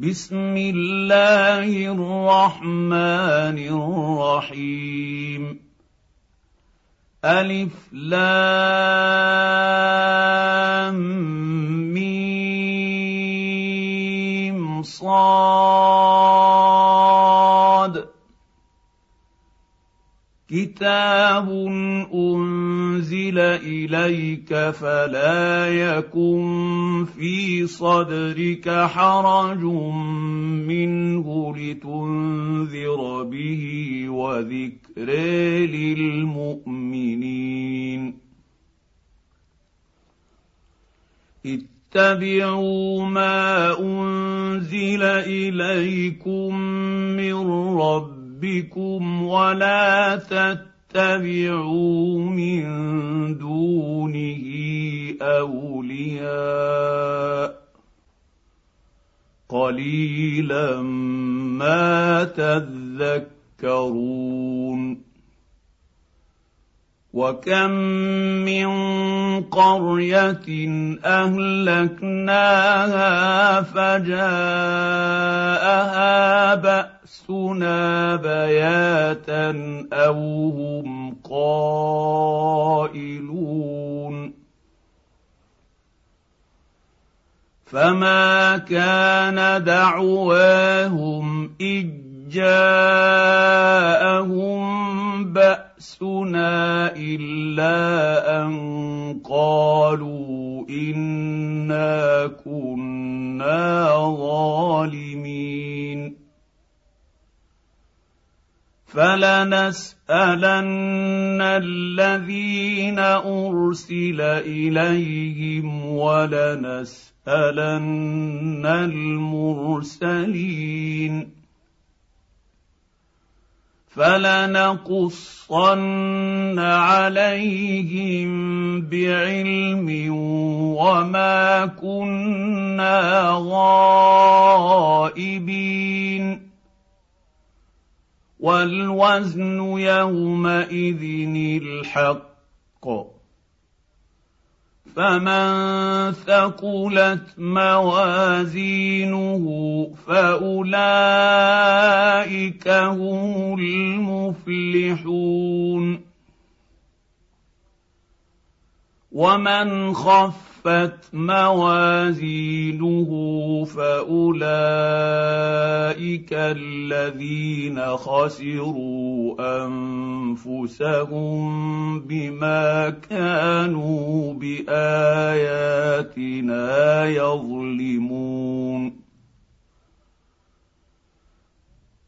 بسم الله الرحمن الرحيم. ألف لام ميم صاد. كتاب انزل اليك فلا يكن في صدرك حرج منه لتنذر به وذكر للمؤمنين. اتبعوا ما انزل اليكم من ربكم ربكم ولا تتبعوا من دونه أولياء قليلا ما تذكرون وكم من قرية أهلكناها فجاءها باسنا بياتا أو هم قائلون فما كان دعواهم اذ جاءهم باسنا الا ان قالوا انا كنا ظالمين فلنسالن الذين ارسل اليهم ولنسالن المرسلين فلنقصن عليهم بعلم وما كنا غائبين والوزن يومئذ الحق. فمن ثقلت موازينه فأولئك هم المفلحون. ومن خف خفت موازينه فأولئك الذين خسروا أنفسهم بما كانوا بآياتنا يظلمون.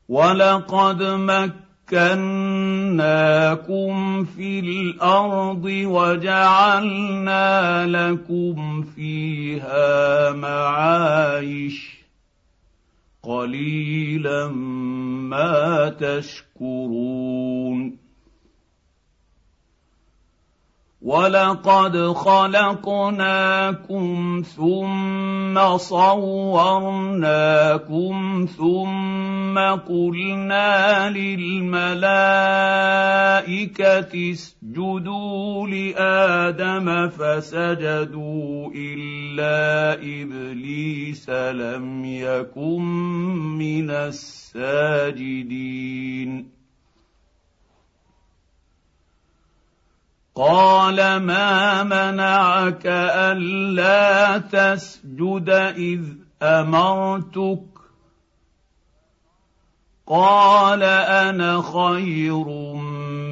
ولقد مكنا مكناكم في الأرض وجعلنا لكم فيها معايش. قليلا ما تشكرون. ولقد خلقناكم ثم صورناكم ثم قلنا للملائكه اسجدوا لادم فسجدوا الا ابليس لم يكن من الساجدين قال ما منعك ألا تسجد إذ أمرتك؟ قال أنا خير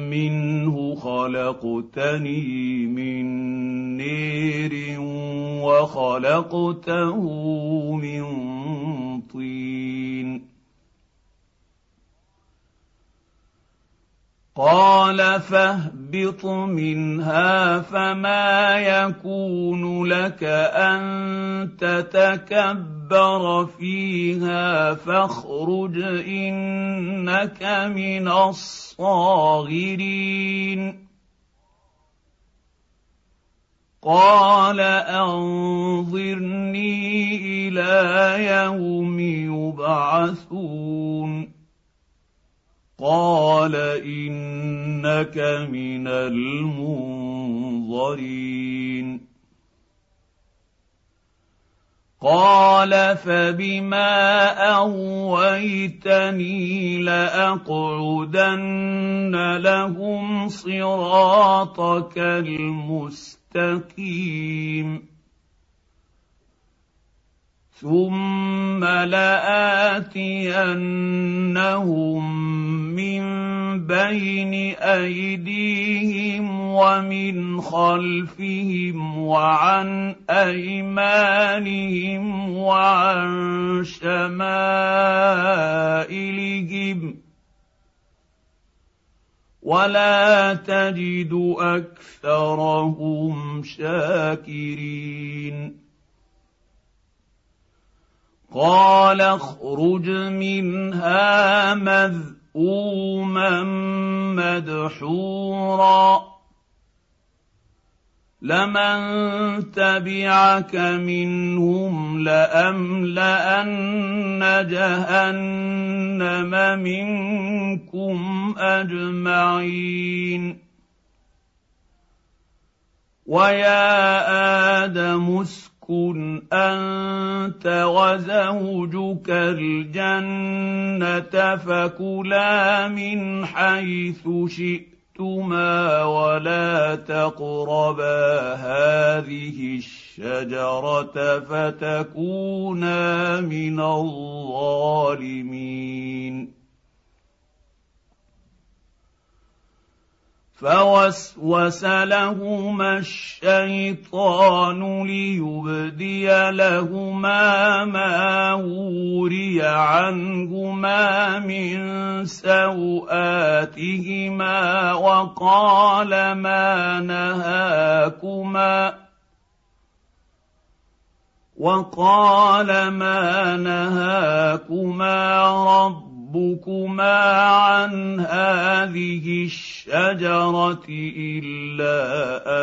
منه خلقتني من نير وخلقته من طين. قال فاهبط منها فما يكون لك أن تتكبر فيها فاخرج إنك من الصاغرين. قال أنظرني إلى يوم يبعثون. قال انك من المنظرين قال فبما اغويتني لاقعدن لهم صراطك المستقيم ثم لاتينهم من بين ايديهم ومن خلفهم وعن ايمانهم وعن شمائلهم ولا تجد اكثرهم شاكرين قال اخرج منها مذءوما مدحورا. لمن تبعك منهم لأملأن جهنم منكم أجمعين. ويا آدم اسكن اسكن انت وزوجك الجنه فكلا من حيث شئتما ولا تقربا هذه الشجره فتكونا من الظالمين فوسوس لهما الشيطان ليبدي لهما ما وري عنهما من سواتهما وقال ما نهاكما وقال ما نهاكما رب ربكما عن هذه الشجره الا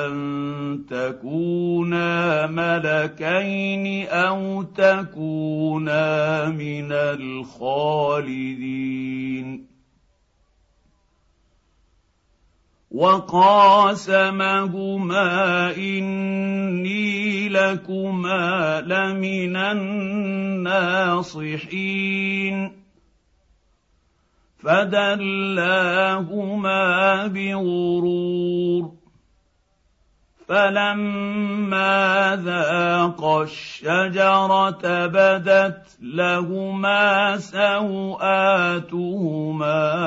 ان تكونا ملكين أو تكونا من الخالدين وقاسمهما اني لكما لمن الناصحين فدلاهما بغرور فلما ذاقا الشجرة بدت لهما سوآتهما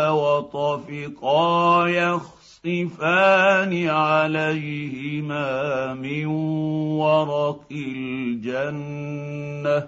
وطفقا يخصفان عليهما من ورق الجنة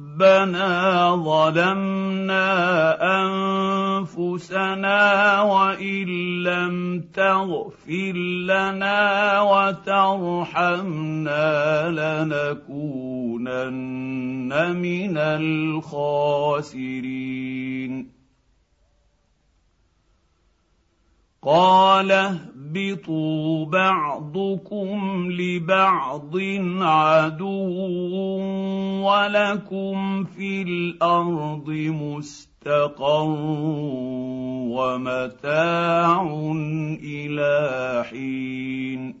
ربنا ظلمنا أنفسنا وإن لم تغفر لنا وترحمنا لنكونن من الخاسرين. قال اهبطوا بعضكم لبعض عدو ولكم في الأرض مستقر ومتاع إلى حين.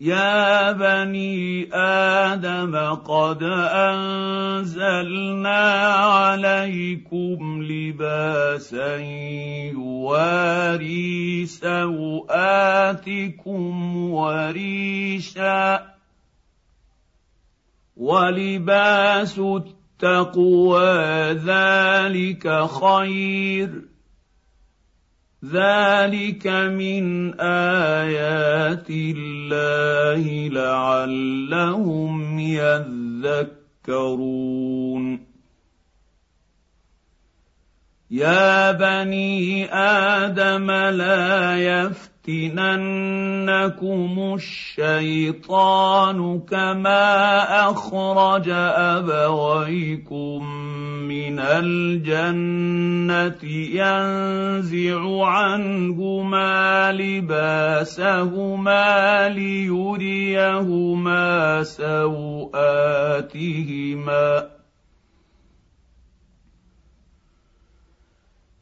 يا بني آدم قد أنزلنا عليكم لباسا يواري سوآتكم وريشا ولباس التقوى ذلك خير ذلك من ايات الله لعلهم يذكرون يا بني آدم لا يفتننكم الشيطان كما أخرج أبويكم من الجنة ينزع عنهما لباسهما ليريهما سوآتهما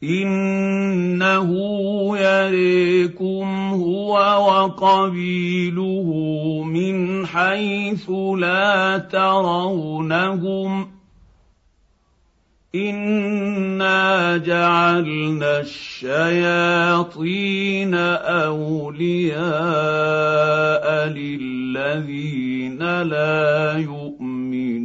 إنه يريكم هو وقبيله من حيث لا ترونهم. انا جعلنا الشياطين اولياء للذين لا يؤمنون.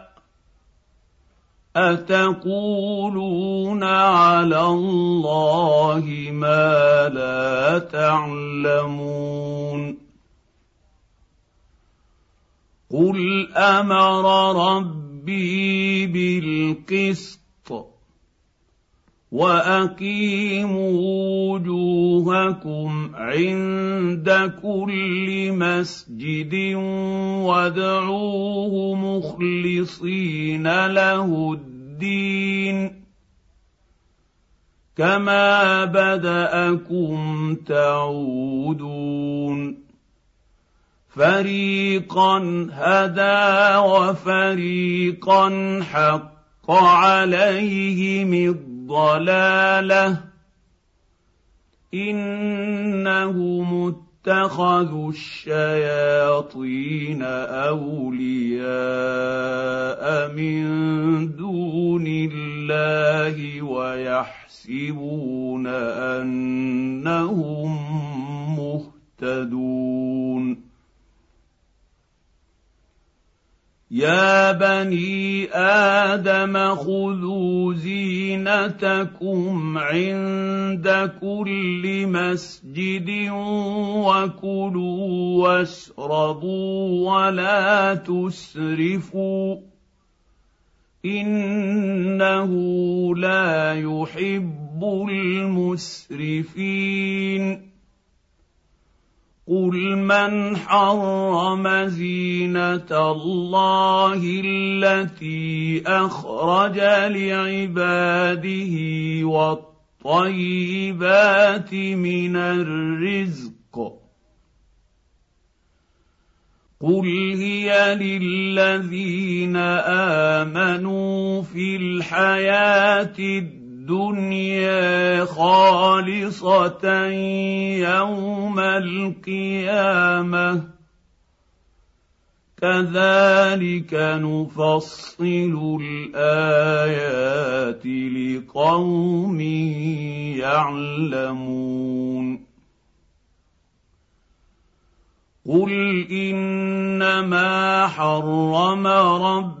أتقولون على الله ما لا تعلمون قل أمر ربي بالقسط واقيموا وجوهكم عند كل مسجد وادعوه مخلصين له الدين كما بداكم تعودون فريقا هدى وفريقا حق عليهم الضلاله انهم اتخذوا الشياطين أولياء من دون الله ويحسبون أنهم مهتدون. يا بني آدم خذوا زينتكم عند كل مسجد وكلوا واشربوا ولا تسرفوا انه لا يحب المسرفين قل من حرم زينه الله التي اخرج لعباده والطيبات من الرزق قل هي للذين امنوا في الحياة الدنيا الدنيا خالصة يوم القيامة. كذلك نفصل الآيات لقوم يعلمون. قل إنما حرم ربي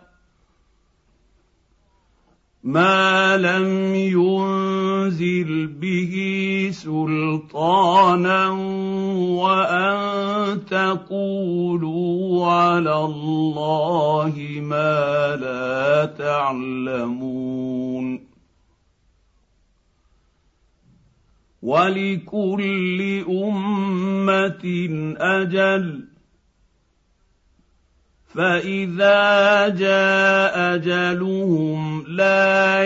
ما لم ينزل به سلطانا وأن تقولوا على الله ما لا تعلمون. ولكل أمة أجل فاذا جاء اجلهم لا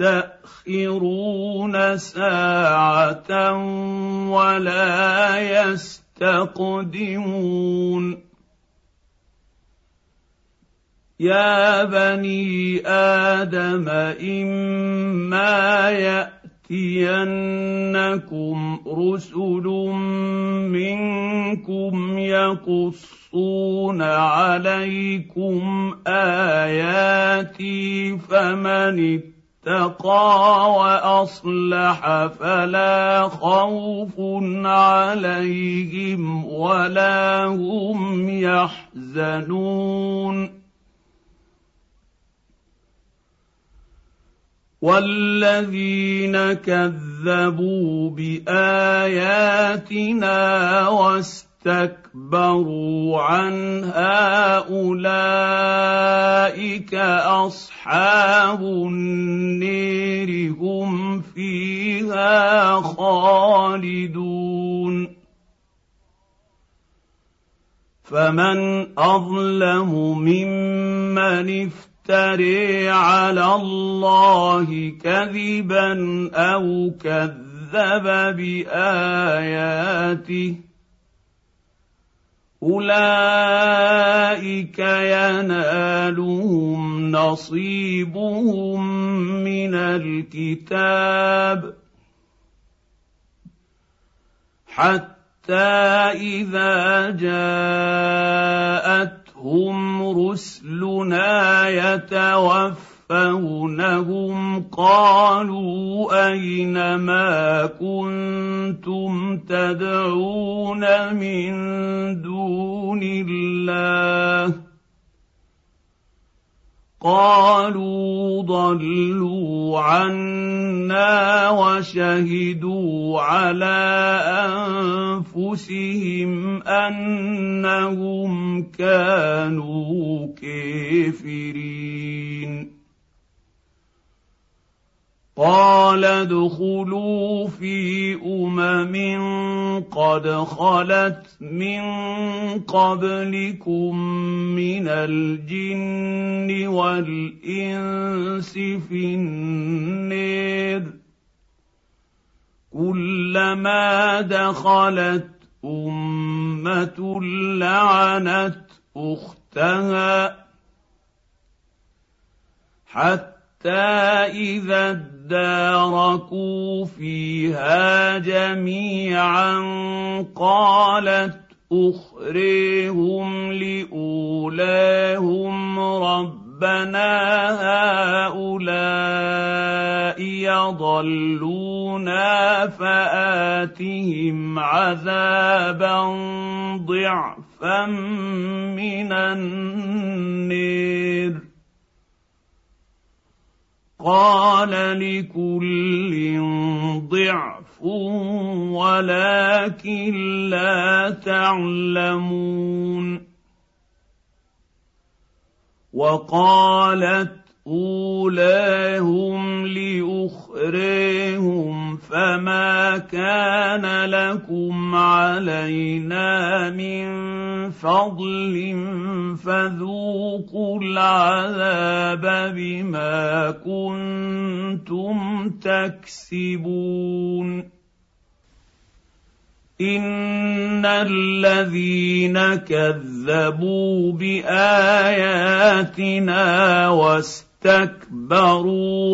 يستاخرون ساعه ولا يستقدمون يا بني آدم اما ياتينكم رسل منكم يقصون عليكم اياتي فمن اتقى واصلح فلا خوف عليهم ولا هم يحزنون والذين كذبوا باياتنا واستكبروا عنها اولئك اصحاب النير هم فيها خالدون فمن اظلم ممن افترى على الله كذبا أو كذب باياته أولئك ينالهم نصيبهم من الكتاب حتى إذا جاءت هم رسلنا يتوفونهم قالوا اين ما كنتم تدعون من دون الله قالوا ضلوا عنا وشهدوا على انفسهم انهم كانوا كافرين قال ادخلوا في أمم قد خلت من قبلكم من الجن والإنس في النير كلما دخلت أمة لعنت أختها حتى اذا اداركوا فيها جميعا قالت اخريهم لاولاهم ربنا هؤلاء يضلونا فاتهم عذابا ضعفا من النير قال لكل ضعف ولكن لا تعلمون. وقالت أولاهم لأخريهم فما كان لكم علينا من فضل فذوقوا العذاب بما كنتم تكسبون. إن الذين كذبوا بآياتنا واستكبروا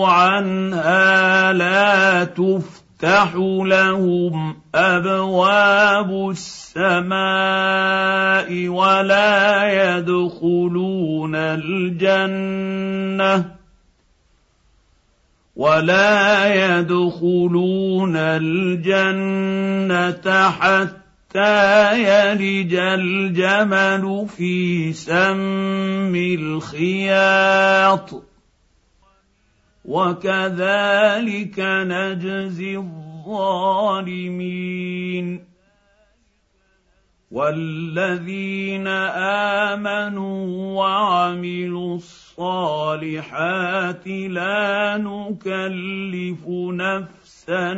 عنها لا تفتح لهم ابواب السماء ولا يدخلون الجنه ولا يدخلون الجنه حتى يلج الجمل في سم الخياط وكذلك نجزي الظالمين والذين امنوا وعملوا الصالحات لا نكلف نفسا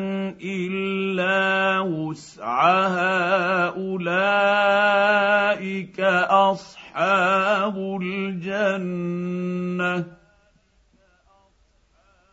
الا وسعها اولئك اصحاب الجنه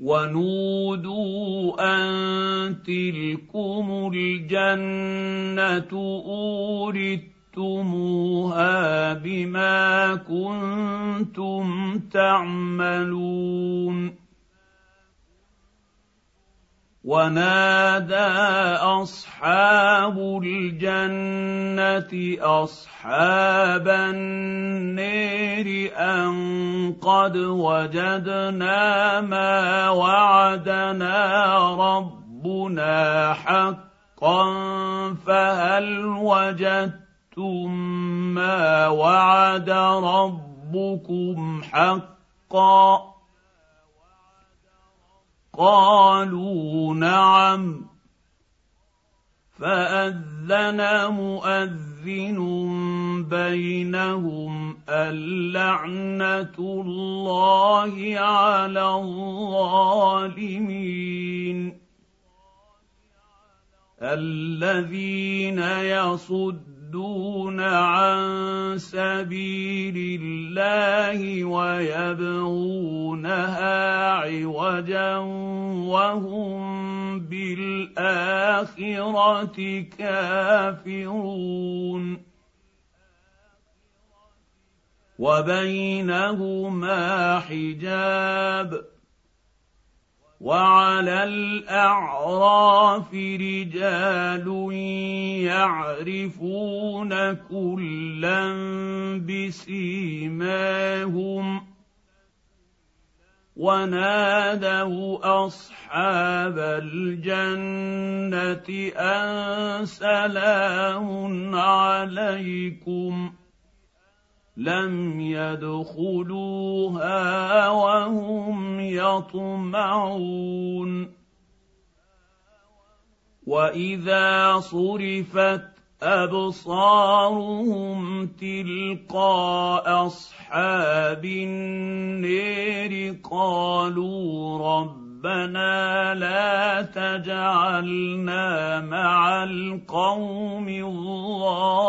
ونودوا ان تلكم الجنه اورثتموها بما كنتم تعملون ونادى اصحاب الجنه اصحاب النير ان قد وجدنا ما وعدنا ربنا حقا فهل وجدتم ما وعد ربكم حقا قالوا نعم. فأذن مؤذن بينهم اللعنة الله على الظالمين. الذين يصدون يصدون عن سبيل الله ويبغونها عوجا وهم بالآخرة كافرون. وبينهما حجاب. وعلى الأعراف رجال يعرفون كلا بسيماهم ونادوا أصحاب الجنة أن سلام عليكم لم يدخلوها وهم يطمعون. وإذا صرفت أبصارهم تلقاء أصحاب النير قالوا ربنا لا تجعلنا مع القوم الظالمين.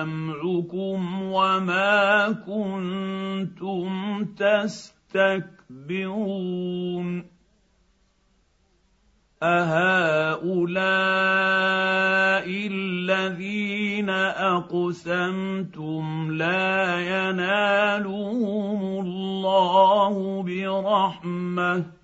جمعكم وما كنتم تستكبرون اهؤلاء الذين اقسمتم لا ينالهم الله برحمه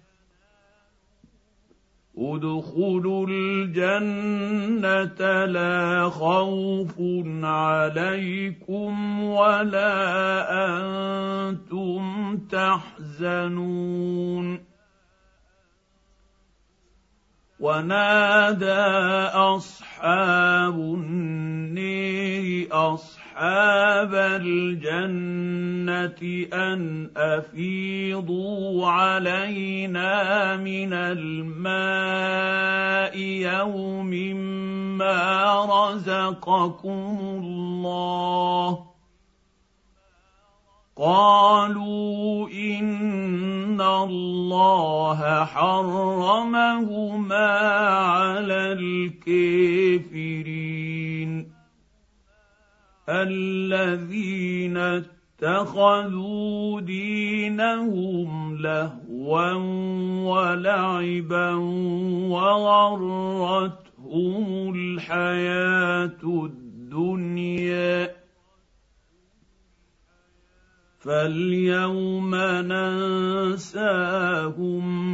ادخلوا الجنة لا خوف عليكم ولا أنتم تحزنون. ونادى أصحاب النير أصحاب الجنة أن أفيضوا علينا من الماء يوم ما رزقكم الله. قالوا إن الله حرمهما على الكافرين. الذين اتخذوا دينهم لهوا ولعبا وغرتهم الحياة الدنيا. فاليوم ننساهم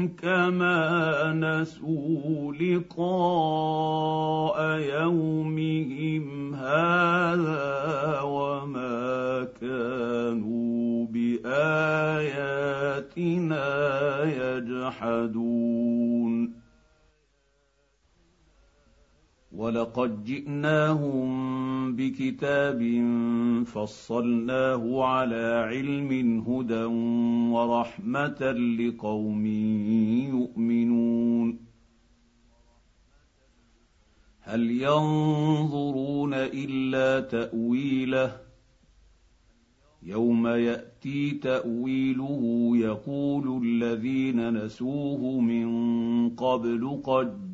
كما نسوا لقاء يومهم هذا وما كانوا بآياتنا يجحدون. ولقد جئناهم بكتاب فصلناه على علم هدى ورحمة لقوم يؤمنون. هل ينظرون إلا تأويله؟ يوم يأتي تأويله يقول الذين نسوه من قبل قد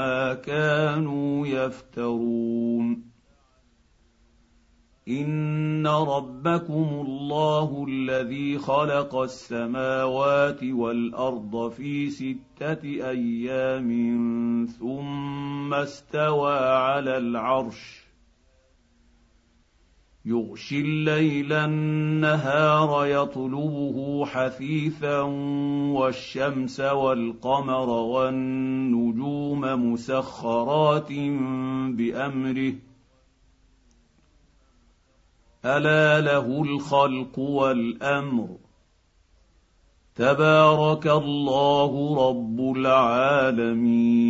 ما كانوا يفترون. إن ربكم الله الذي خلق السماوات والأرض في ستة أيام ثم استوى على العرش. يغشي الليل النهار يطلبه حثيثا والشمس والقمر والنجوم مسخرات بأمره. ألا له الخلق والأمر. تبارك الله رب العالمين.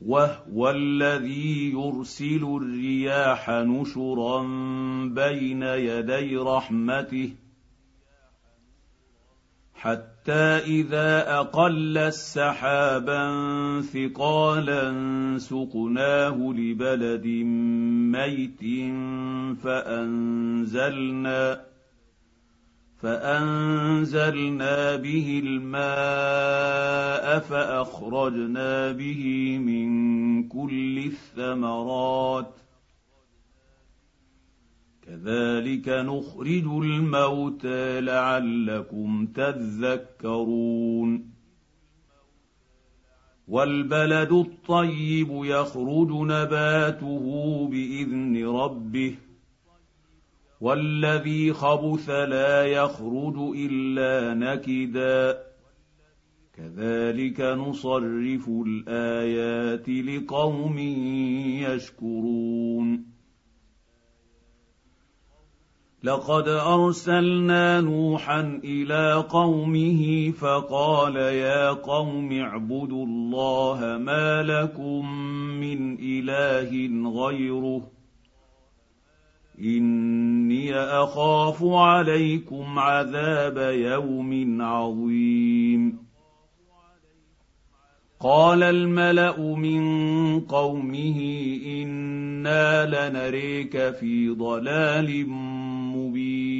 وهو الذي يرسل الرياح نشرا بين يدي رحمته حتى اذا أقل السحابا ثقالا سقناه لبلد ميت فانزلنا فأنزلنا به الماء فأخرجنا به من كل الثمرات. كذلك نخرج الموتى لعلكم تذكرون. والبلد الطيب يخرج نباته بإذن ربه. والذي خبث لا يخرج إلا نكدا. كذلك نصرف الآيات لقوم يشكرون. لقد أرسلنا نوحا إلى قومه فقال يا قوم اعبدوا الله ما لكم من إله غيره. إني أخاف عليكم عذاب يوم عظيم. قال الملأ من قومه إنا لنريك في ضلال مبين.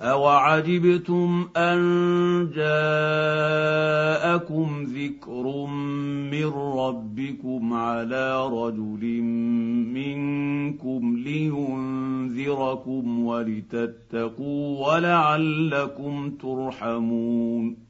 اوعجبتم ان جاءكم ذكر من ربكم على رجل منكم لينذركم ولتتقوا ولعلكم ترحمون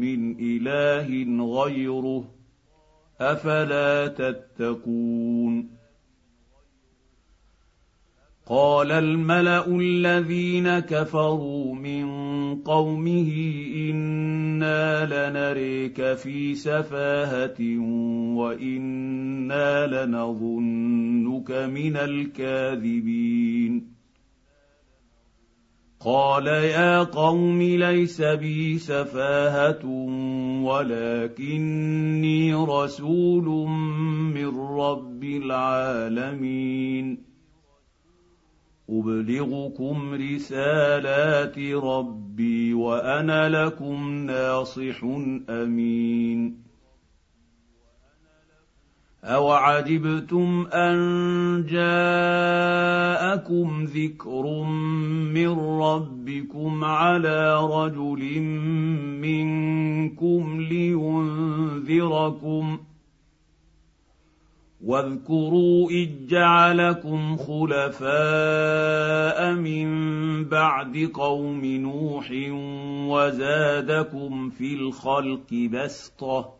من إله غيره أفلا تتقون قال الملأ الذين كفروا من قومه إنا لنريك في سفاهة وإنا لنظنك من الكاذبين قال يا قوم ليس بي سفاهه ولكني رسول من رب العالمين ابلغكم رسالات ربي وأنا لكم ناصح امين اوعجبتم ان جاءكم ذكر من ربكم على رجل منكم لينذركم واذكروا اذ جعلكم خلفاء من بعد قوم نوح وزادكم في الخلق بسطه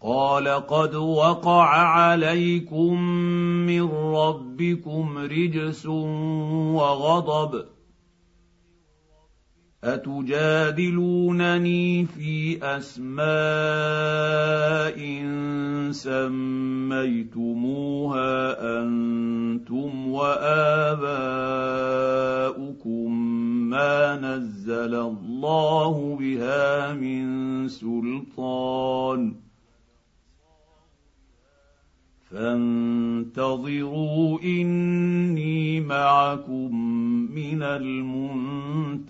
قال قد وقع عليكم من ربكم رجس وغضب أتجادلونني في أسماء سميتموها أنتم وآباؤكم ما نزل الله بها من سلطان فانتظروا إني معكم من المنتظرين.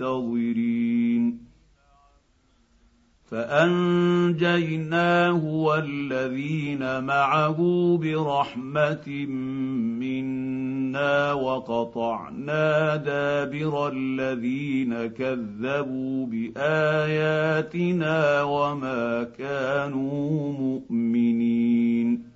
فأنجيناه والذين معه برحمة منا وقطعنا دابر الذين كذبوا بآياتنا وما كانوا مؤمنين.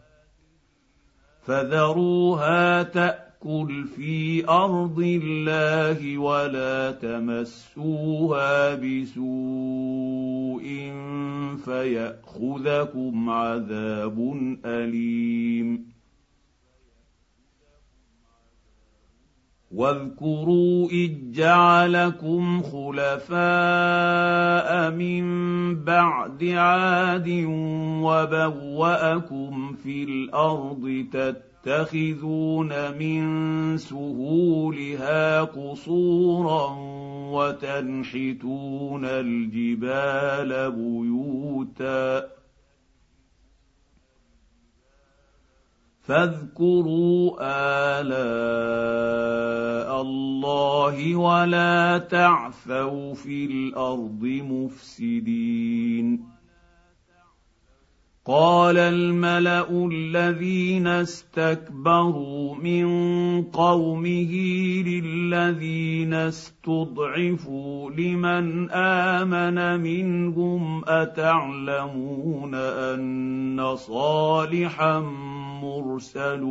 فذروها تأكل في أرض الله ولا تمسوها بسوء فيأخذكم عذاب أليم. واذكروا إذ جعلكم خلفاء من بعد عاد وبوأكم في الأرض تتخذون من سهولها قصورا وتنحتون الجبال بيوتا فاذكروا آلاء الله ولا تعثوا في الأرض مفسدين. قال الملأ الذين استكبروا من قومه للذين استضعفوا لمن آمن منهم أتعلمون أن صالحا مرسل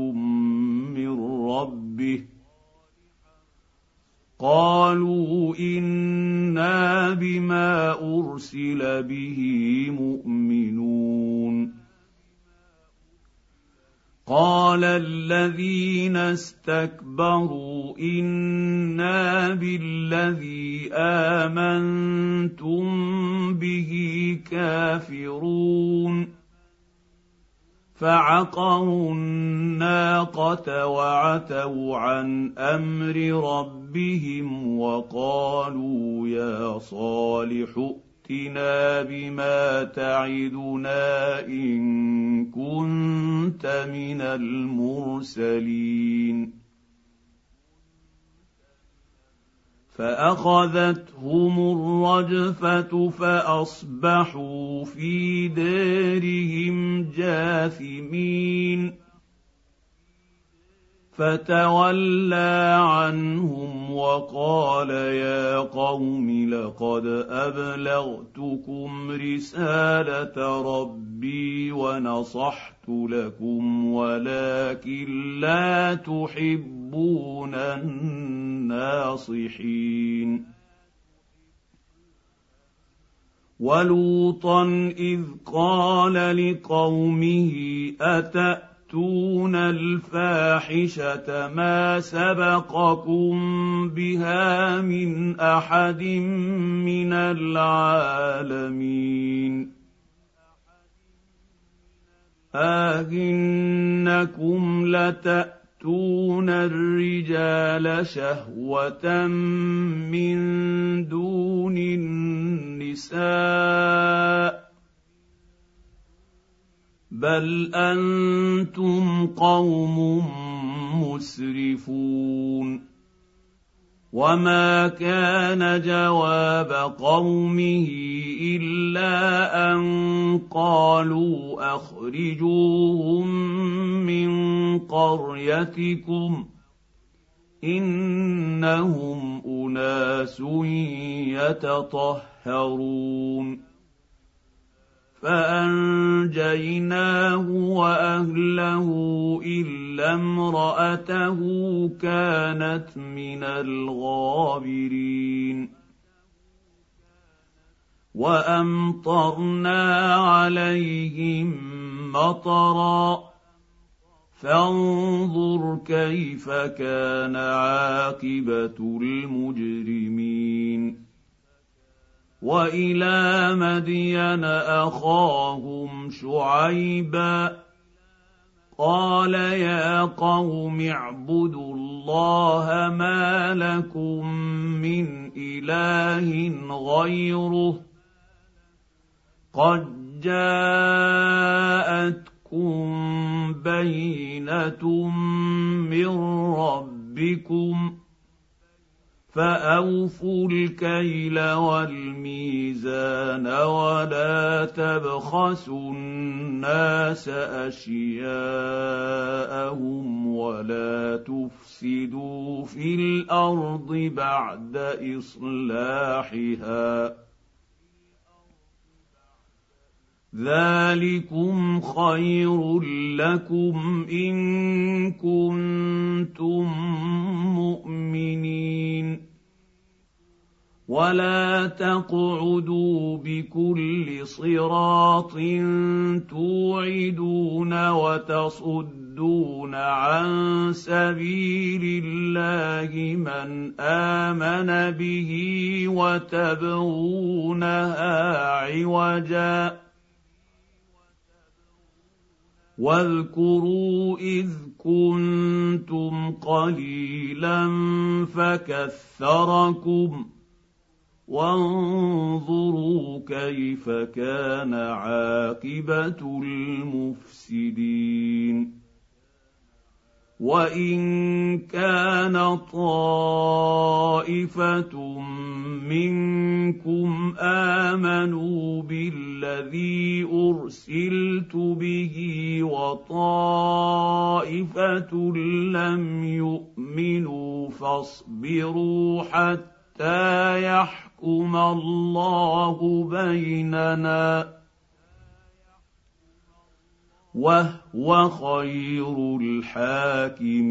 من ربه قالوا أنا بما ارسل به مؤمنون قال الذين استكبروا أنا بالذي امنتم به كافرون فعقروا الناقة وعتوا عن أمر ربهم وقالوا يا صالح ائتنا بما تعدنا إن كنت من المرسلين. فأخذتهم الرجفة فأصبحوا في دارهم جاثمين. فتولى عنهم وقال يا قوم لقد أبلغتكم رسالة ربي ونصحت لكم ولكن لا تحبون الناصحين. ولوطا إذ قال لقومه اتأ تاتون الفاحشة ما سبقكم بها من أحد من العالمين؟ آهنكم لتأتون الرجال شهوة من دون النساء بل أنتم قوم مسرفون وما كان جواب قومه الا ان قالوا اخرجوهم من قريتكم انهم اناس يتطهرون فانجيناه واهله الا امراته كانت من الغابرين وامطرنا عليهم مطرا فانظر كيف كان عاقبه المجرمين وإلى مدين أخاهم شعيبا قال يا قوم اعبدوا الله ما لكم من إله غيره قد جاءتكم بينة من ربكم فاوفوا الكيل والميزان ولا تبخسوا الناس اشياءهم ولا تفسدوا في الأرض بعد اصلاحها ذلكم خير لكم ان كنتم مؤمنين. ولا تقعدوا بكل صراط توعدون وتصدون عن سبيل الله من امن به وتبغونها عوجا. واذكروا إذ كنتم قليلا فكثركم وانظروا كيف كان عاقبة المفسدين. وان كان طائفه منكم امنوا بالذي ارسلت به وطائفه لم يؤمنوا فاصبروا حتى يحكم الله بيننا وهو خير الحاكمين.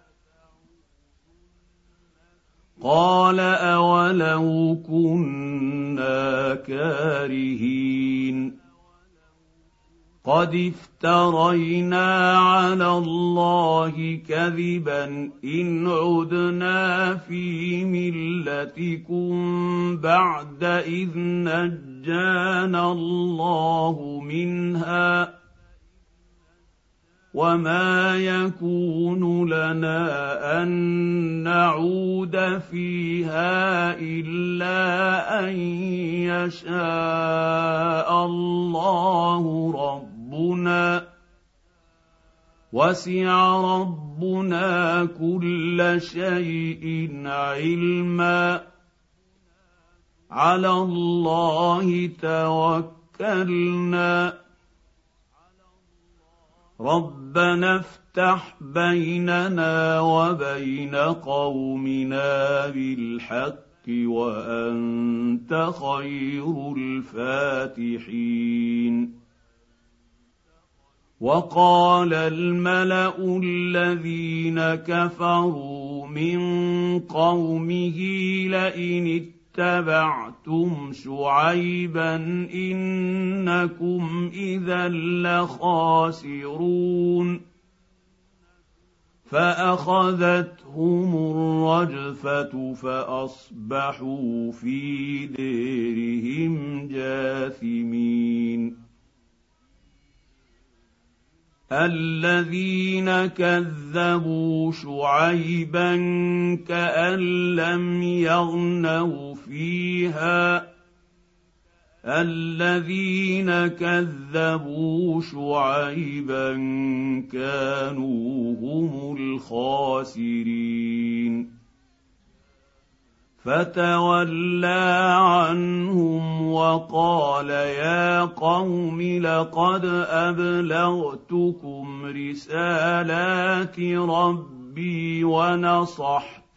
قال أولو كنا كارهين. قد افترينا على الله كذبا إن عدنا في ملتكم بعد إذ نجانا الله منها. وما يكون لنا ان نعود فيها الا ان يشاء الله ربنا وسع ربنا كل شيء علما على الله توكلنا ربنا افتح بيننا وبين قومنا بالحق وانت خير الفاتحين وقال الملا الذين كفروا من قومه لئن اتبعتم شعيبا إنكم إذا لخاسرون. فأخذتهم الرجفة فأصبحوا في ديرهم جاثمين. الذين كذبوا شعيبا كأن لم يغنوا فيها الذين كذبوا شعيبا كانوا هم الخاسرين. فتولى عنهم وقال يا قوم لقد أبلغتكم رسالات ربي ونصحت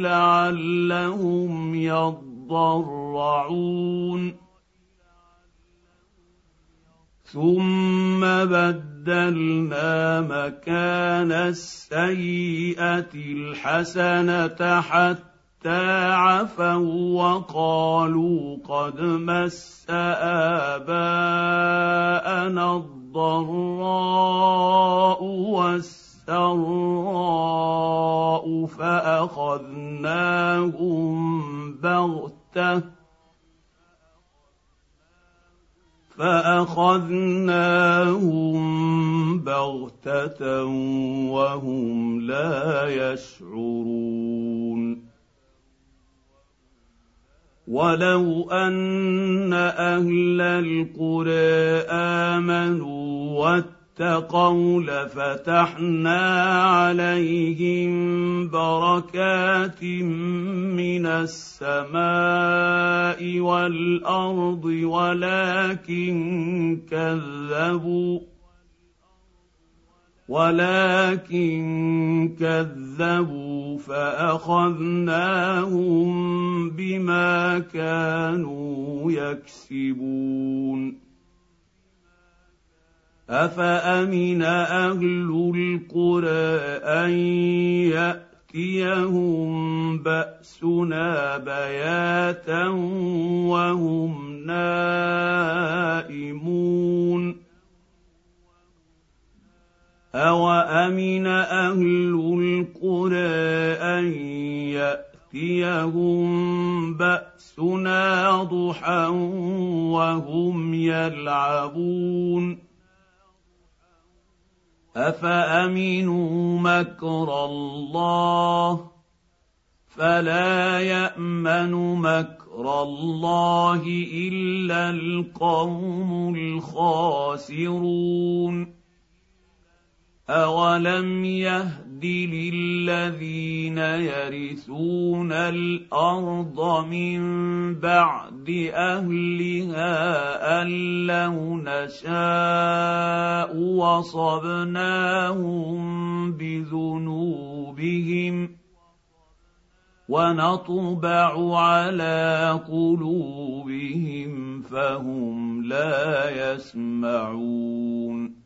لعلهم يضرعون. ثم بدلنا مكان السيئة الحسنة حتى عفوا وقالوا قد مس آباءنا الضراء والسراء فأخذناهم بغتة فأخذناهم بغتة وهم لا يشعرون. ولو أن أهل القرى آمنوا اتقوا لفتحنا عليهم بركات من السماء والأرض ولكن كذبوا ولكن كذبوا فأخذناهم بما كانوا يكسبون افامن أهل القرى ان ياتيهم باسنا بياتا وهم نائمون اوامن أهل القرى ان ياتيهم باسنا ضحى وهم يلعبون افامنوا مكر الله فلا يامن مكر الله الا القوم الخاسرون اولم يهد للذين يرثون الأرض من بعد اهلها ان لو نشاء وصبناهم بذنوبهم ونطبع على قلوبهم فهم لا يسمعون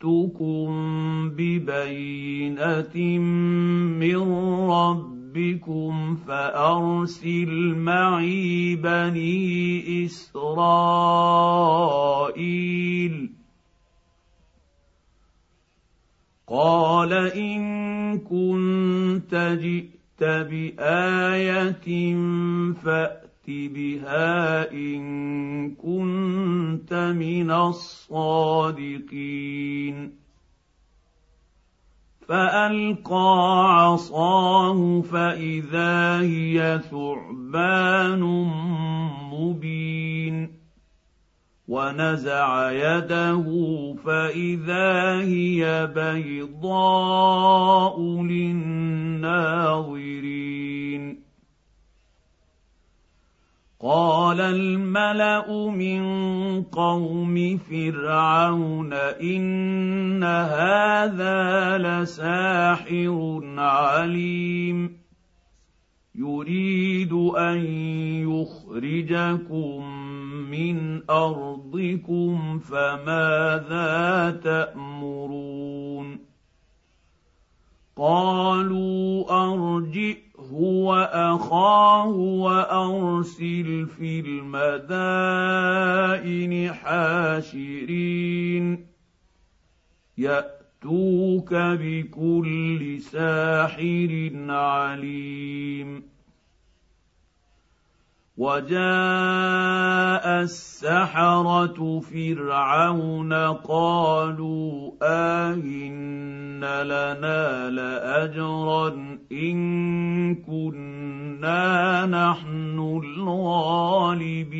جئتكم ببينة من ربكم فأرسل معي بني إسرائيل. قال إن كنت جئت بآية فات بها إن كنت من الصادقين. فألقى عصاه فإذا هي ثعبان مبين. ونزع يده فإذا هي بيضاء للناظرين. قال الملأ من قوم فرعون إن هذا لساحر عليم. يريد أن يخرجكم من أرضكم فماذا تأمرون؟ قالوا أرجئه وأخاه وأرسل في المدائن حاشرين. يأتوك بكل ساحر عليم. وجاء السحرة فرعون قالوا آهن لنا لأجرا إن كنا نحن الغالبين.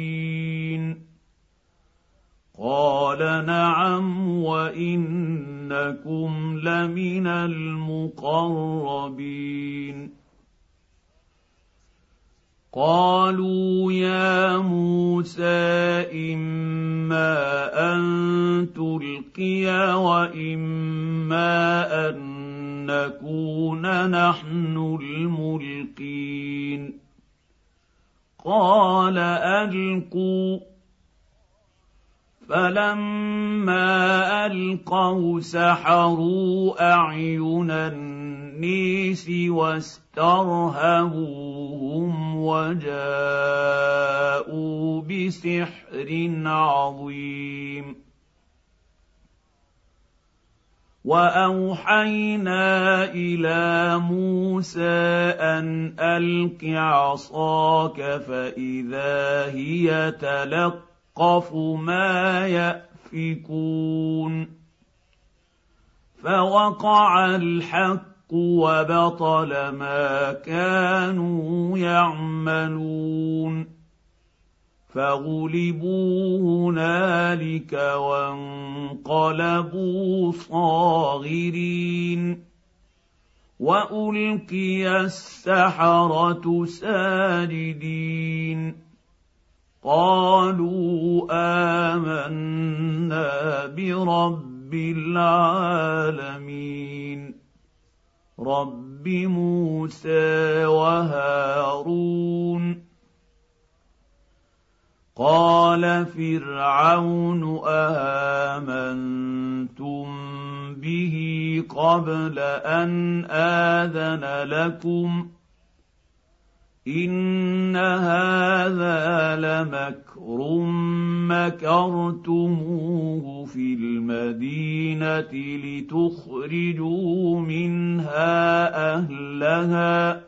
قال نعم وإنكم لمن المقربين. قالوا يا موسى إما أن تلقي وإما أن نكون نحن الملقين. قال ألقوا. فلما ألقوا سحروا أعين النيس واسترهبوهم وجاءوا بسحر عظيم. وأوحينا إلى موسى أن ألق عصاك فإذا هي تلقف ما يأفكون فوقع الحق وبطل ما كانوا يعملون فغلبوا هنالك وانقلبوا صاغرين وألقي السحرة ساجدين قالوا آمنا برب العالمين. رب موسى وهارون. قال فرعون آمنتم به قبل أن آذن لكم؟ ان هذا لمكر مكرتموه في المدينة لتخرجوا منها اهلها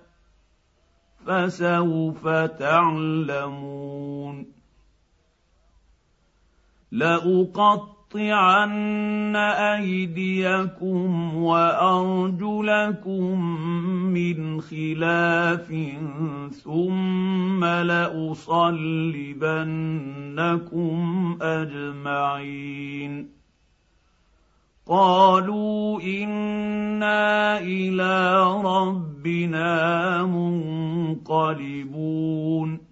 فسوف تعلمون لاقطع لأقطعن أيديكم وأرجلكم من خلاف ثم لأصلبنكم أجمعين. قالوا إنا إلى ربنا منقلبون.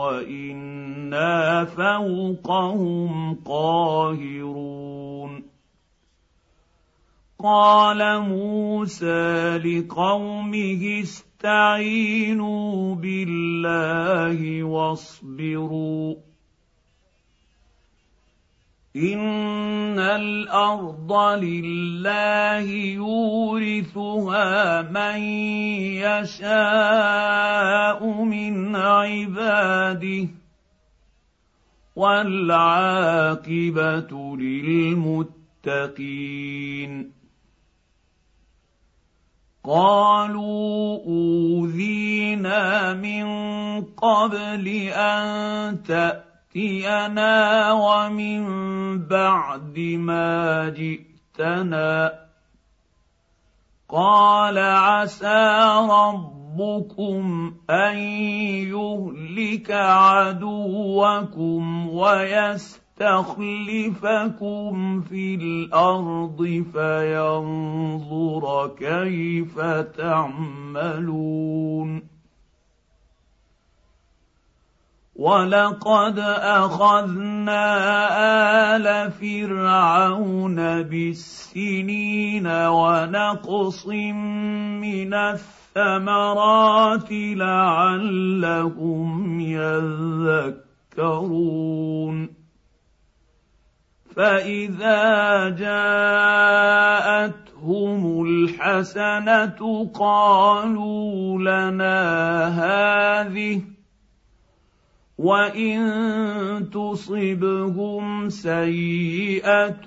وأنا فوقهم قاهرون قال موسى لقومه فاستعينوا بالله واصبروا ان الأرض لله يورثها من يشاء من عباده والعاقبه للمتقين قالوا اوذينا من قبل ان تاتينا ومن بعد ما جئتنا. قال عسى ربكم أن يهلك عدوكم ويستر يستخلفكم في الأرض فينظر كيف تعملون. ولقد اخذنا ال فرعون بالسنين ونقص من الثمرات لعلهم يذكرون فاذا جاءتهم الحسنه قالوا لنا هذه وان تصبهم سيئه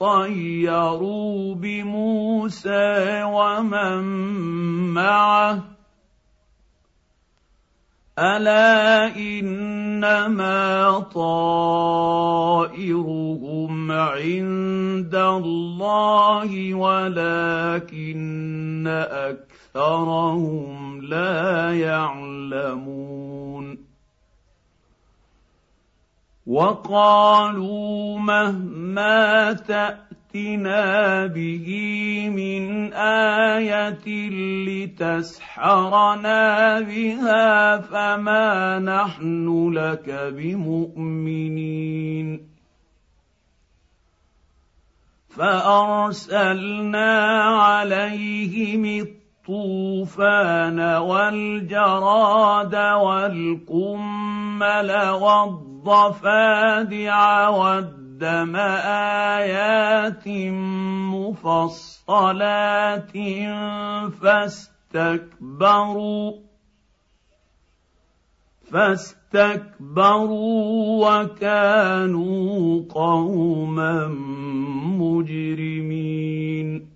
يطيروا بموسى ومن معه الا انما طائرهم عند الله ولكن اكثرهم لا يعلمون وقالوا مهما تأتي ائتنا به من آية لتسحرنا بها فما نحن لك بمؤمنين. فأرسلنا عليهم الطوفان والجراد والقمل والضفادع والدم آيات مفصلات فاستكبروا فاستكبروا وكانوا قوما مجرمين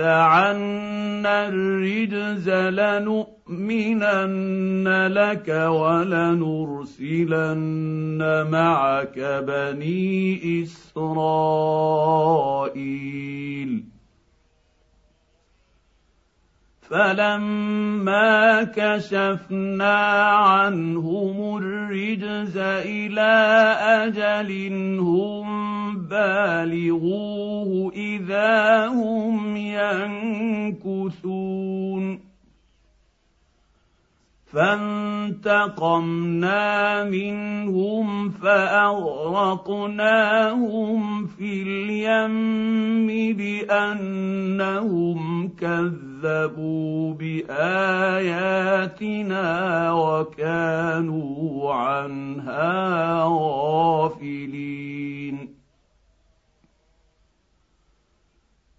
عنا الرجز لنؤمنن لك ولنرسلن معك بني إسرائيل. فلما كشفنا عنهم الرجز إلى أجل هم بالغوه إذا هم ينكثون فانتقمنا منهم فأغرقناهم في اليم بأنهم كذبوا بآياتنا وكانوا عنها غافلين.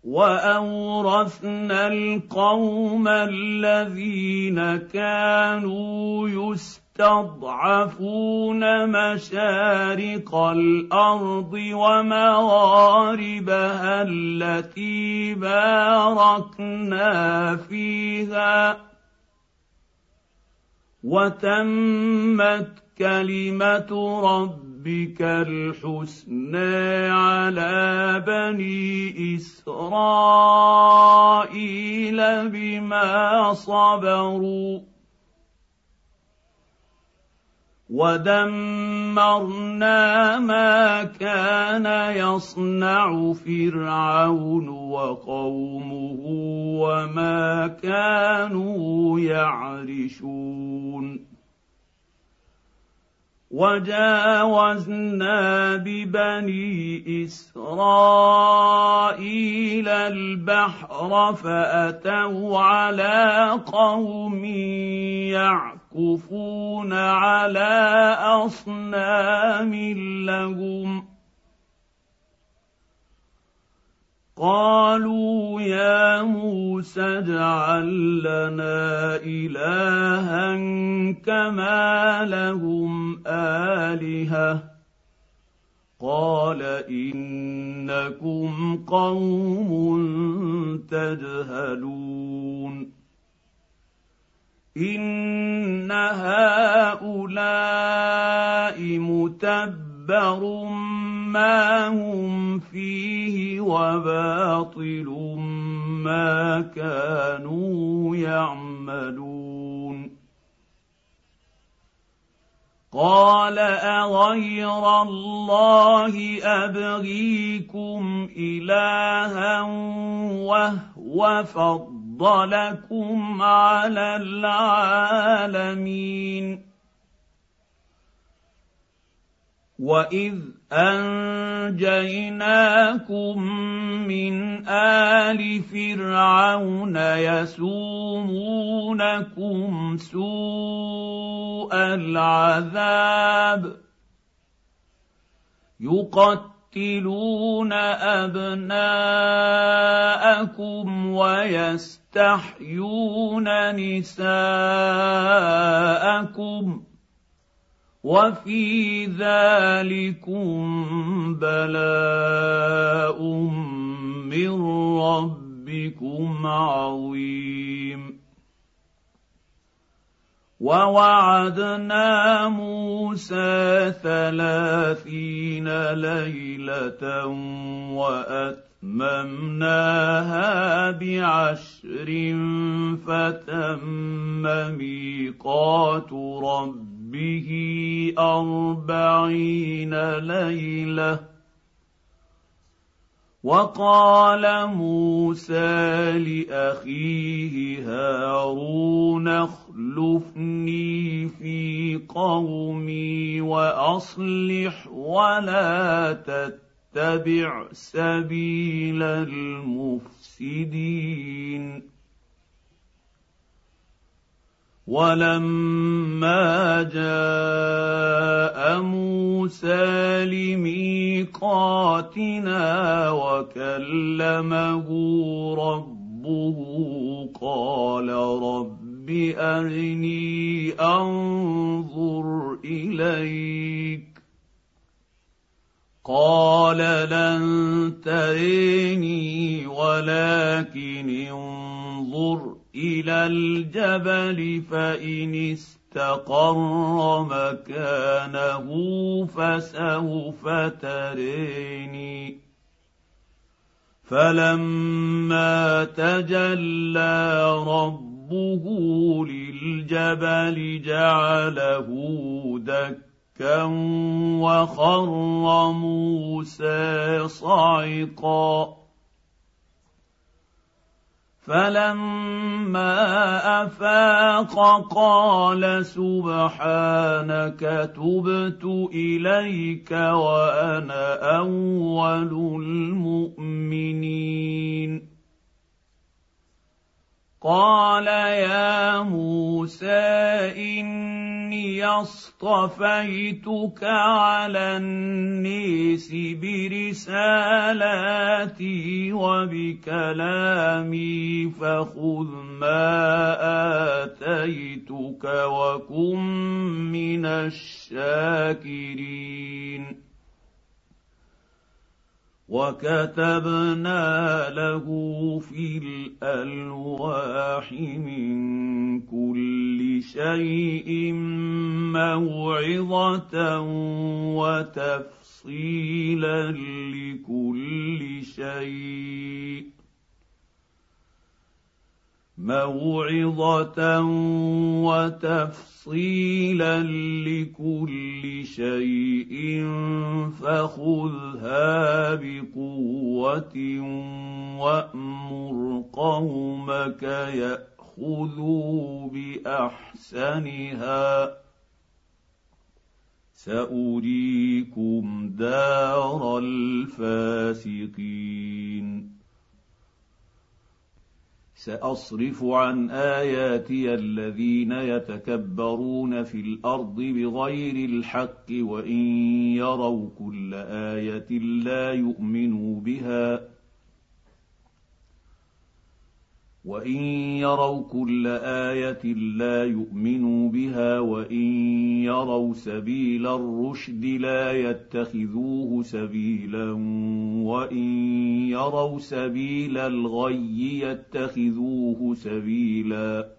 واورثنا القوم الذين كانوا يستضعفون مشارق الأرض ومغاربها التي باركنا فيها وتمت كلمه رب ربك الحسنى على بني إسرائيل بما صبروا ودمرنا ما كان يصنع فرعون وقومه وما كانوا يعرشون وجاوزنا ببني إسرائيل البحر فأتوا على قوم يعكفون على أصنام لهم قالوا يا موسى اجعل لنا إلها كما لهم آلهة. قال إنكم قوم تجهلون. إن هؤلاء متبر ما هم فيه وباطل ما كانوا يعملون قال اغير الله ابغيكم الها وهو فضلكم على العالمين واذ انجيناكم من ال فرعون يسومونكم سوء العذاب يقتلون ابناءكم ويستحيون نساءكم وفي ذلكم بلاء من ربكم عظيم. ووعدنا موسى ثلاثين ليلة وأتممناها بعشر فتم ميقات ربه به أربعين ليلة وقال موسى لأخيه هارون اخلفني في قومي وأصلح ولا تتبع سبيل المفسدين ولما جاء موسى لميقاتنا وكلمه ربه قال رب أرني أنظر إليك. قال لن تريني ولكن انظر إلى الجبل فإن استقر مكانه فسوف تريني فلما تجلى ربه للجبل جعله دكا وخر موسى صعقا. فلما افاق قال سبحانك تبت اليك وأنا اول المؤمنين قال يا موسى إني اصطفيتك على النيس برسالاتي وبكلامي فخذ ما آتيتك وكن من الشاكرين. وكتبنا له في الألواح من كل شيء موعظة وتفصيلا لكل شيء وتفصيلا لكل شيء فخذها بقوة وأمر قومك يأخذوا بأحسنها. سأريكم دار الفاسقين. سأصرف عن آياتي الذين يتكبرون في الأرض بغير الحق وإن يروا كل آية لا يؤمنوا بها وان يروا كل إيه لا يؤمنوا بها وان يروا سبيل الرشد لا يتخذوه سبيلا وان يروا سبيل الغي يتخذوه سبيلا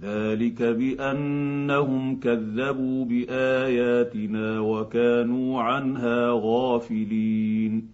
ذلك بانهم كذبوا باياتنا وكانوا عنها غافلين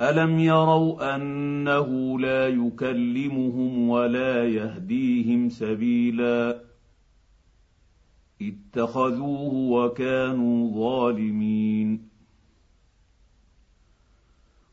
الم يروا انه لا يكلمهم ولا يهديهم سبيلا اتخذوه وكانوا ظالمين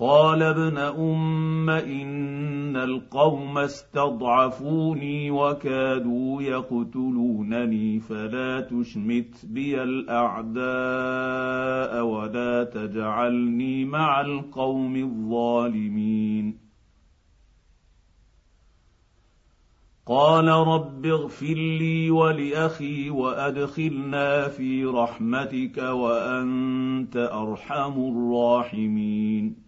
قال ابن أم إن القوم استضعفوني وكادوا يقتلونني فلا تشمت بي الأعداء ولا تجعلني مع القوم الظالمين. قال رب اغفر لي ولأخي وأدخلنا في رحمتك وأنت أرحم الراحمين.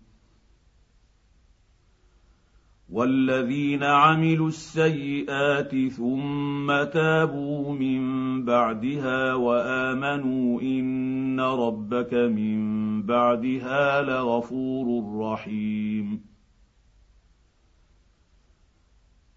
والذين عملوا السيئات ثم تابوا من بعدها وآمنوا إن ربك من بعدها لغفور رحيم.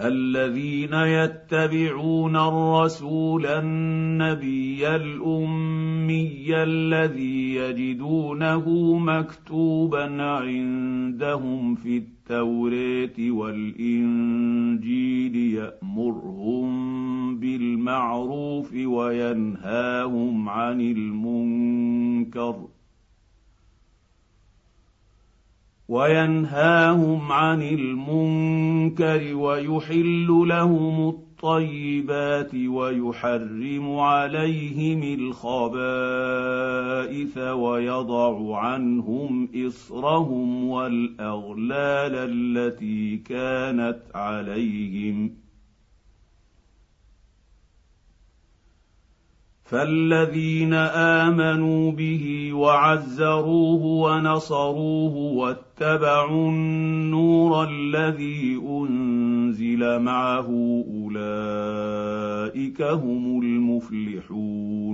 الذين يتبعون الرسول النبي الأمي الذي يجدونه مكتوبا عندهم في التوراه والإنجيل يأمرهم بالمعروف وينهاهم عن المنكر. وينهاهم عن المنكر ويحل لهم الطيبات ويحرم عليهم الخبائث ويضع عنهم إصرهم والأغلال التي كانت عليهم. فالذين امنوا به وعزروه ونصروه واتبعوا النور الذي انزل معه اولئك هم المفلحون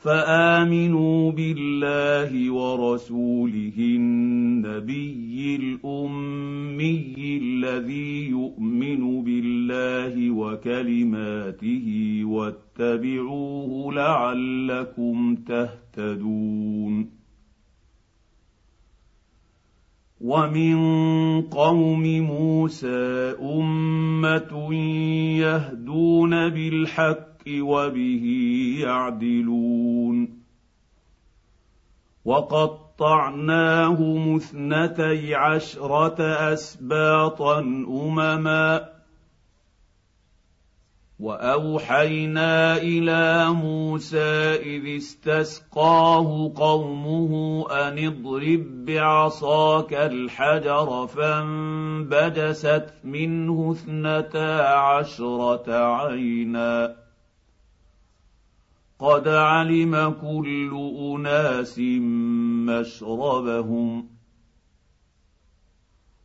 فآمنوا بالله ورسوله النبي الأمي الذي يؤمن بالله وكلماته واتبعوه لعلكم تهتدون. ومن قوم موسى أمة يهدون بالحق وبه يعدلون وقطعناهم اثنتي عشرة أسباطا أمما وأوحينا إلى موسى إذ استسقاه قومه أن اضرب بعصاك الحجر فانبجست منه اثنتا عشرة عينا قد علم كل أناس مشربهم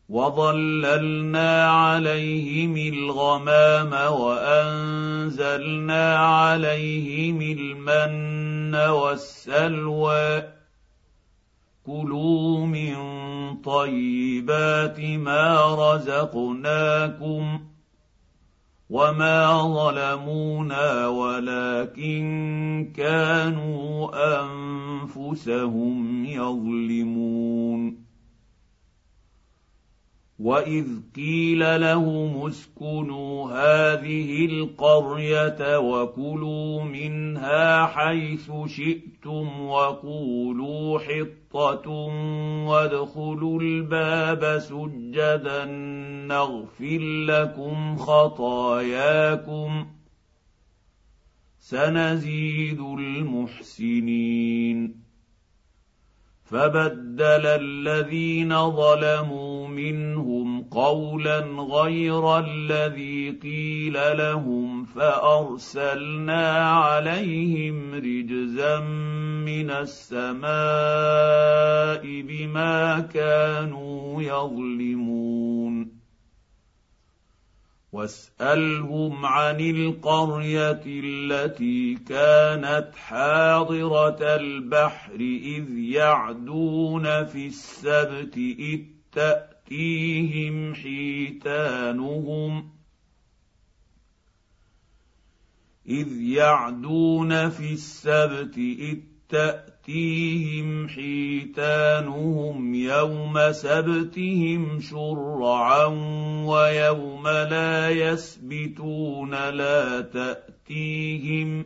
وظللنا عليهم الغمام وأنزلنا عليهم المن والسلوى. كلوا من طيبات ما رزقناكم وما ظلمونا ولكن كانوا انفسهم يظلمون واذ قيل لهم اسكنوا هذه القريه وكلوا منها حيث شئتم وقولوا حطه وادخلوا الباب سجدا نغفر لكم خطاياكم سنزيد المحسنين فبدل الذين ظلموا منهم قولا غير الذي قيل لهم فأرسلنا عليهم رجزا من السماء بما كانوا يظلمون. واسألهم عن القرية التي كانت حاضرة البحر إذ يعدون في السبت إذ تاتيهم حيتانهم اذ يعدون في السبت اذ تاتيهم حيتانهم يوم سبتهم شرعا ويوم لا يسبتون لا تاتيهم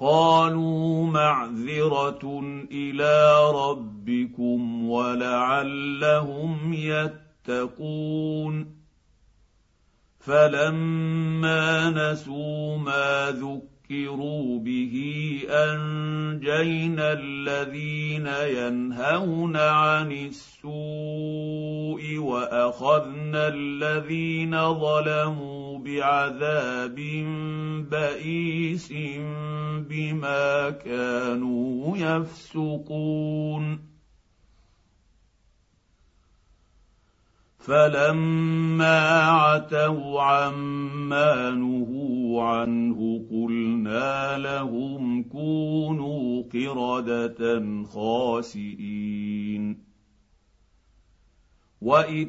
قالوا معذرة إلى ربكم ولعلهم يتقون. فلما نسوا ما ذكروا به انجينا الذين ينهون عن السوء واخذنا الذين ظلموا بعذاب بئيس بما كانوا يفسقون فلما عتوا عما نهوا عنه قلنا لهم كونوا قرده خاسئين واذ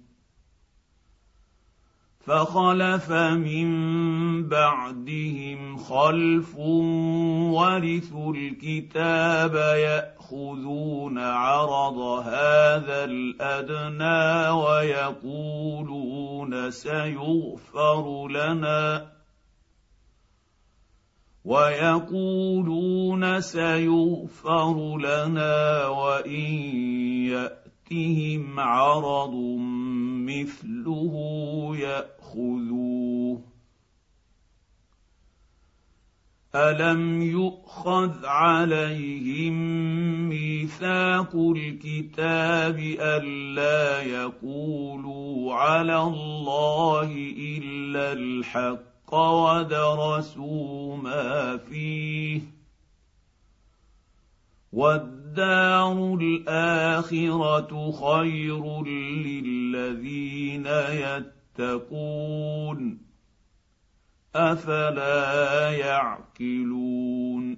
فخلف من بعدهم خلف ورثوا الكتاب يأخذون عرض هذا الأدنى ويقولون سيغفر لنا ويقولون سيغفر لنا وإن ياتهم عرض مثله يأخذوه. ألم يؤخذ عليهم ميثاق الكتاب ألا يقولوا على الله إلا الحق ودرسوا ما فيه؟ والدار الآخرة خير للذين يتقون أفلا يعقلون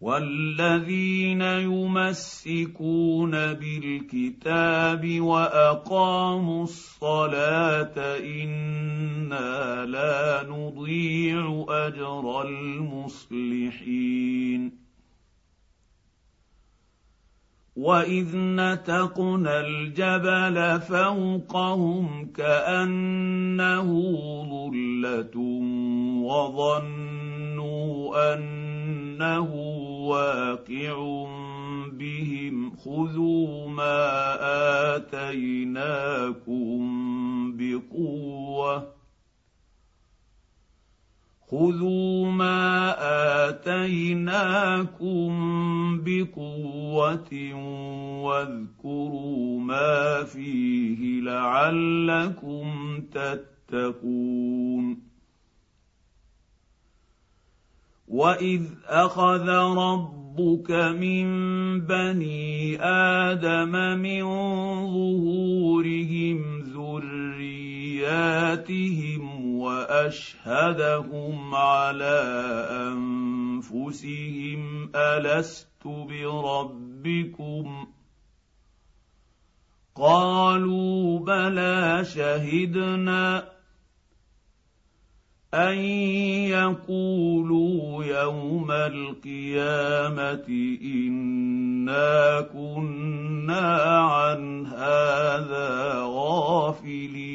والذين يمسكون بالكتاب وأقاموا الصلاة إنا لا نضيع أجر المصلحين واذ نتقنا الجبل فوقهم كانه ظله وظنوا انه واقع بهم خذوا ما اتيناكم بقوه خذوا ما آتيناكم بقوة واذكروا ما فيه لعلكم تتقون. واذ اخذ ربك من بني آدم من ظهورهم ذرياتهم وأشهدهم على أنفسهم ألست بربكم؟ قالوا بلى شهدنا ان يقولوا يوم القيامه انا كنا عن هذا غافلين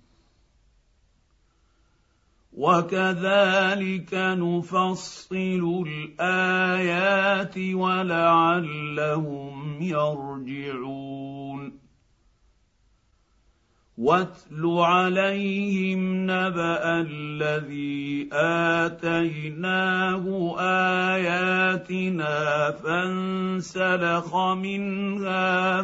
وكذلك نفصل الآيات ولعلهم يرجعون. واتل عليهم نبأ الذي آتيناه آياتنا فانسلخ منها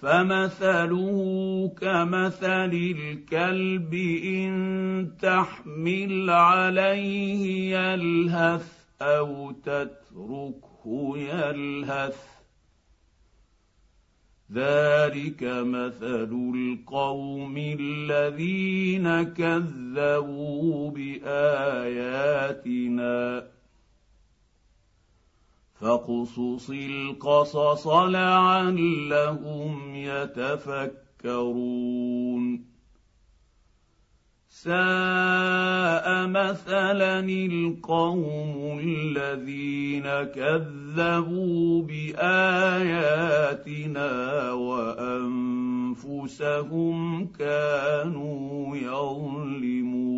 فمثله كمثل الكلب ان تحمل عليه يلهث أو تتركه يلهث ذلك مثل القوم الذين كذبوا باياتنا فاقصص القصص لعلهم يتفكرون. ساء مثلا القوم الذين كذبوا بآياتنا وأنفسهم كانوا يظلمون.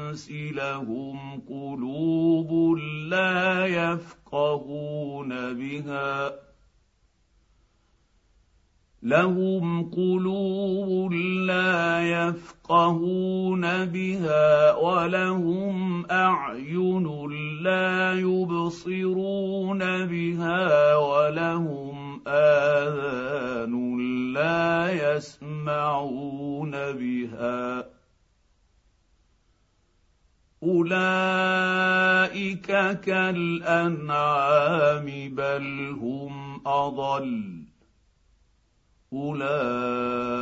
لهم قلوب لا يفقهون بها. لهم قلوب لا يفقهون بها ولهم أعين لا يبصرون بها ولهم آذان لا يسمعون بها. اولئك كالانعام بل هم اضل اولئك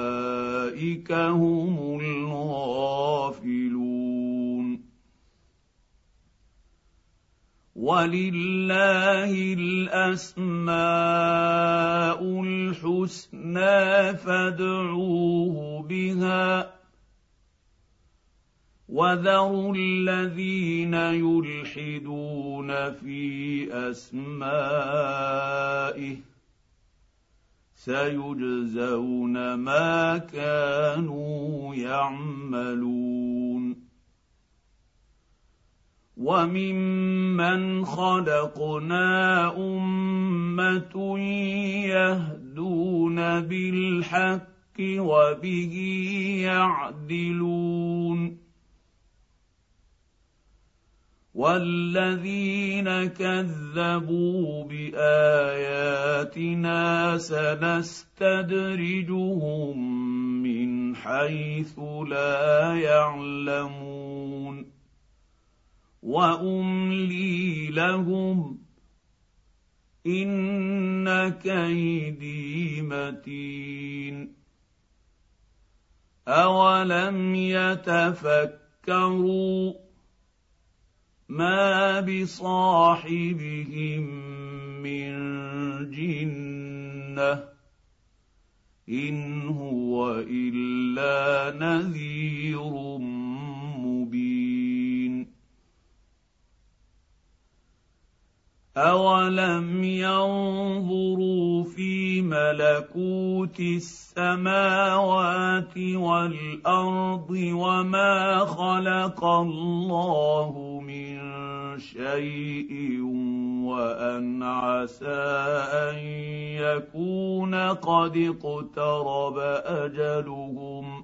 هم الغافلون ولله الاسماء الحسنى فادعوه بها وذروا الذين يلحدون في اسمائه سيجزون ما كانوا يعملون وممن خلقنا امه يهدون بالحق وبه يعدلون والذين كذبوا باياتنا سنستدرجهم من حيث لا يعلمون واملي لهم ان كيدي متين اولم يتفكروا ما بصاحبهم من جنه ان هو الا نذير مبين اولم ينظروا في ملكوت السماوات والارض وما خلق الله من شيء وان عسى ان يكون قد اقترب اجلهم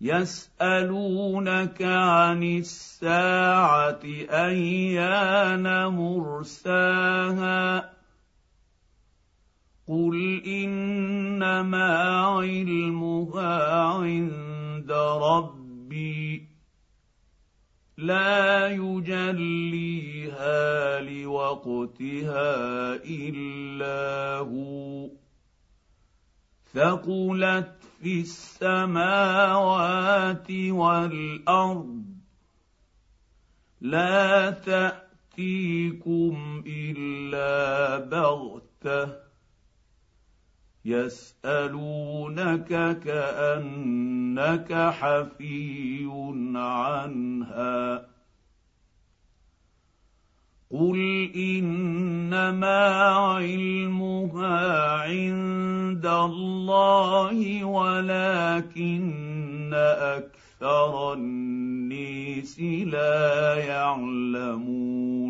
يسألونك عن الساعة أيان مرساها قل إنما علمها عند ربي لا يجليها لوقتها إلا هو ثقلت في السماوات والأرض. لا تأتيكم إلا بغتة. يسألونك كأنك حفي عنها. قل انما علمها عند الله ولكن أكثر النيس لا يعلمون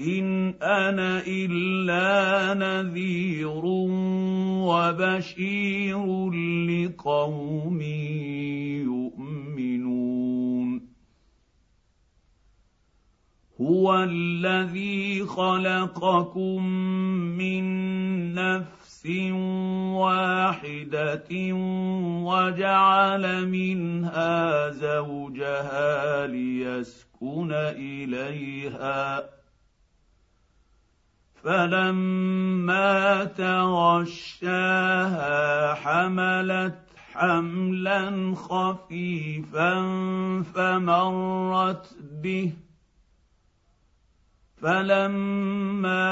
ان أنا الا نذير وبشير لقوم يؤمنون. هو الذي خلقكم من نفس واحدة وجعل منها زوجها ليسكن اليها فلما تغشاها حملت حملا خفيفا فمرت به. فلما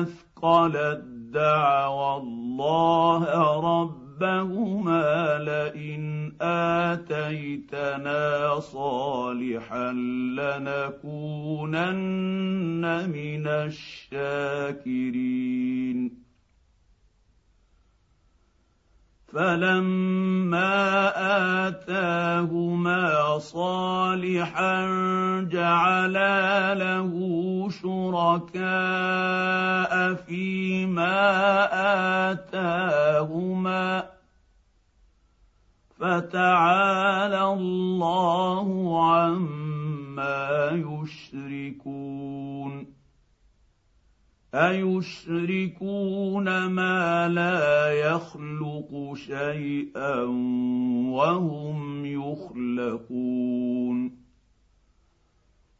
أثقلت دعوى الله ربهما لئن آتيتنا صالحا لنكونن من الشاكرين. فلما آتاهما صالحا جعلا له شركاء فيما آتاهما فتعالى الله عما يشركون. ايشركون ما لا يخلق شيئا وهم يخلقون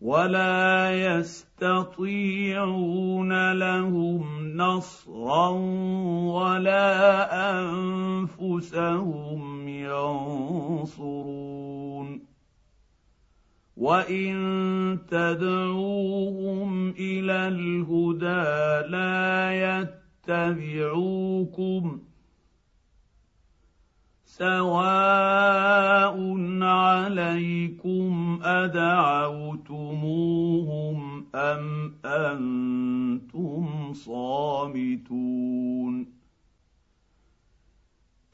ولا يستطيعون لهم نصرا ولا انفسهم ينصرون وان تدعوهم إلى الهدى لا يتبعوكم سواء عليكم ادعوتموهم ام أنتم صامتون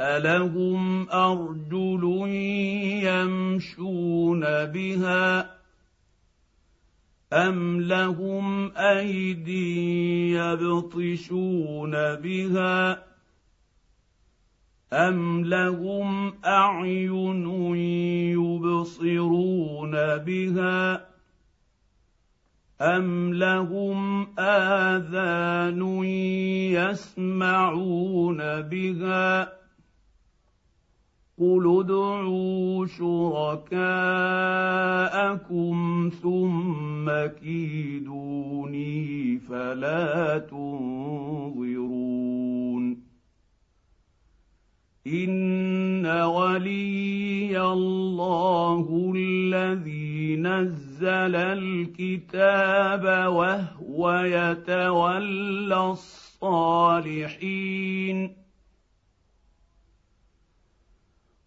الهم ارجل يمشون بها ام لهم ايدي يبطشون بها ام لهم اعين يبصرون بها ام لهم اذان يسمعون بها قل ادعوا شركاءكم ثم كيدوني فلا تنظرون ان ولي الله الذي نزل الكتاب وهو يتولى الصالحين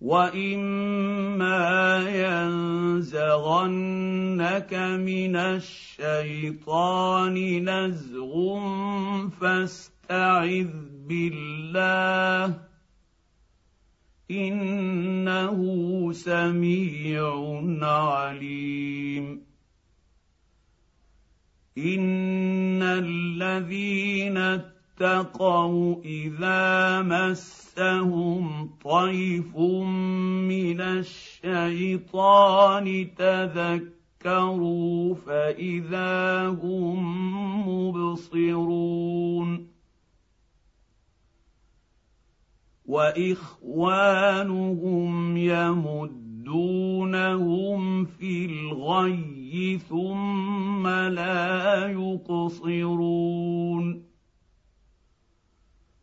واما ينزغنك من الشيطان نزغ فاستعذ بالله انه سميع عليم. ان الذين اتقوا إذا مس مسهم طيف من الشيطان تذكروا فإذا هم مبصرون. وإخوانهم يمدونهم في الغي ثم لا يقصرون.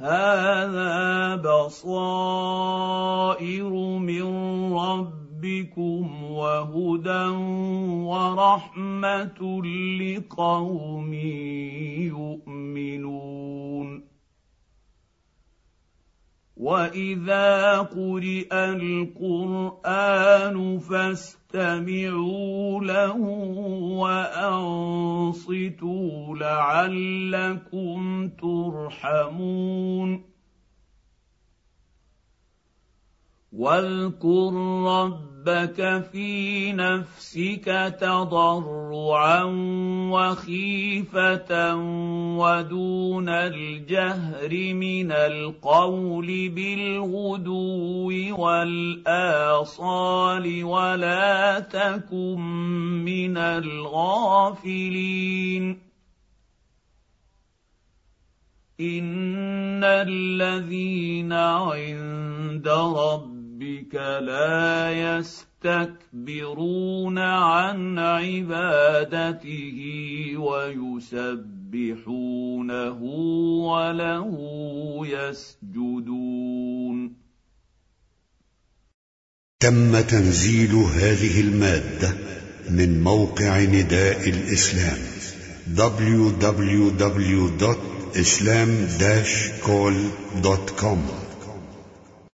هذا بصائر من ربكم وهدى ورحمة لقوم يؤمنون. وإذا قرئ القرآن فاستمعوا له وأنصتوا لعلكم ترحمون. واذكر رب ربك في نفسك تضرعا وخيفة ودون الجهر من القول بالغدو والآصال ولا تكن من الغافلين. إن الذين عند ربك ربك لا يستكبرون عن عبادته ويسبحونه وله يسجدون. تم تنزيل هذه المادة من موقع نداء الإسلام www.islam-call.com